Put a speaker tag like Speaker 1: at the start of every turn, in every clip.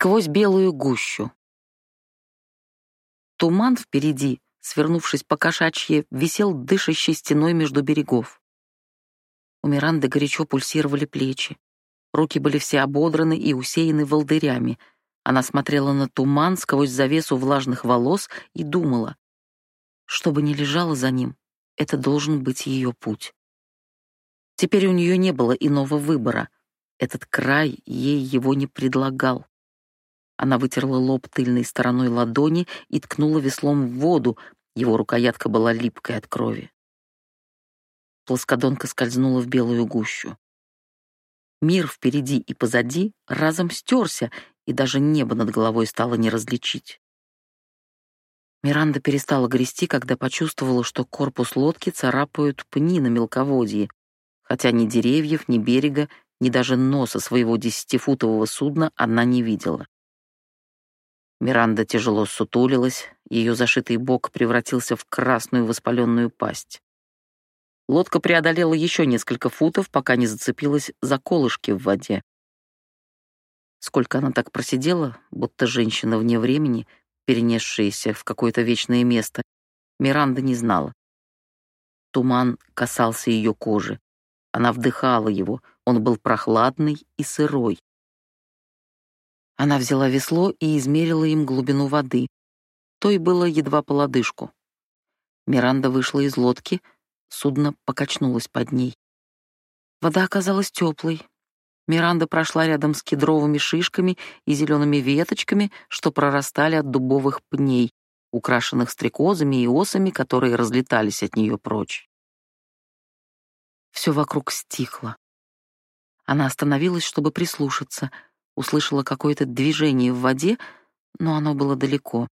Speaker 1: сквозь белую гущу. Туман впереди, свернувшись по кошачье, висел дышащей стеной между берегов. У Миранды горячо пульсировали плечи. Руки были все ободраны и усеяны волдырями. Она смотрела на туман сквозь завесу влажных волос и думала, что бы ни лежало за ним, это должен быть ее путь. Теперь у нее не было иного выбора. Этот край ей его не предлагал. Она вытерла лоб тыльной стороной ладони и ткнула веслом в воду, его рукоятка была липкой от крови. Плоскодонка скользнула в белую гущу. Мир впереди и позади разом стерся, и даже небо над головой стало не различить. Миранда перестала грести, когда почувствовала, что корпус лодки царапают пни на мелководье, хотя ни деревьев, ни берега, ни даже носа своего десятифутового судна она не видела. Миранда тяжело сутулилась, ее зашитый бок превратился в красную воспаленную пасть. Лодка преодолела еще несколько футов, пока не зацепилась за колышки в воде. Сколько она так просидела, будто женщина вне времени — перенесшиеся в какое-то вечное место, Миранда не знала. Туман касался ее кожи. Она вдыхала его, он был прохладный и сырой. Она взяла весло и измерила им глубину воды. Той было едва по лодыжку. Миранда вышла из лодки, судно покачнулось под ней. Вода оказалась теплой, Миранда прошла рядом с кедровыми шишками и зелеными веточками, что прорастали от дубовых пней, украшенных стрекозами и осами, которые разлетались от нее прочь. Все вокруг стихло. Она остановилась, чтобы прислушаться, услышала какое-то движение в воде, но оно было далеко.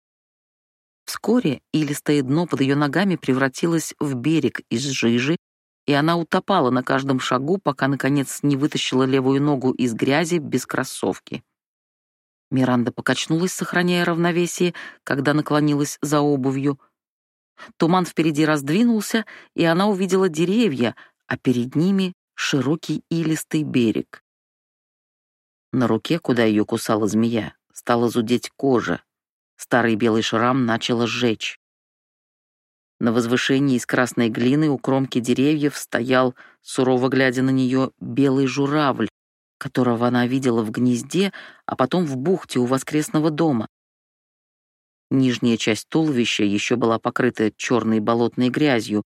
Speaker 1: Вскоре илистое дно под ее ногами превратилось в берег из жижи, и она утопала на каждом шагу, пока, наконец, не вытащила левую ногу из грязи без кроссовки. Миранда покачнулась, сохраняя равновесие, когда наклонилась за обувью. Туман впереди раздвинулся, и она увидела деревья, а перед ними широкий илистый берег. На руке, куда ее кусала змея, стала зудеть кожа. Старый белый шрам начал сжечь. На возвышении из красной глины у кромки деревьев стоял, сурово глядя на нее, белый журавль, которого она видела в гнезде, а потом в бухте у воскресного дома. Нижняя часть туловища еще была покрыта черной болотной грязью.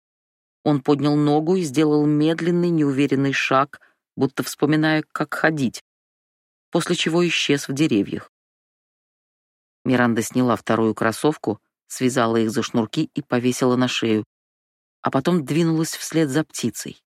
Speaker 1: Он поднял ногу и сделал медленный, неуверенный шаг, будто вспоминая, как ходить, после чего исчез в деревьях. Миранда сняла вторую кроссовку — связала их за шнурки и повесила на шею, а потом двинулась вслед за птицей.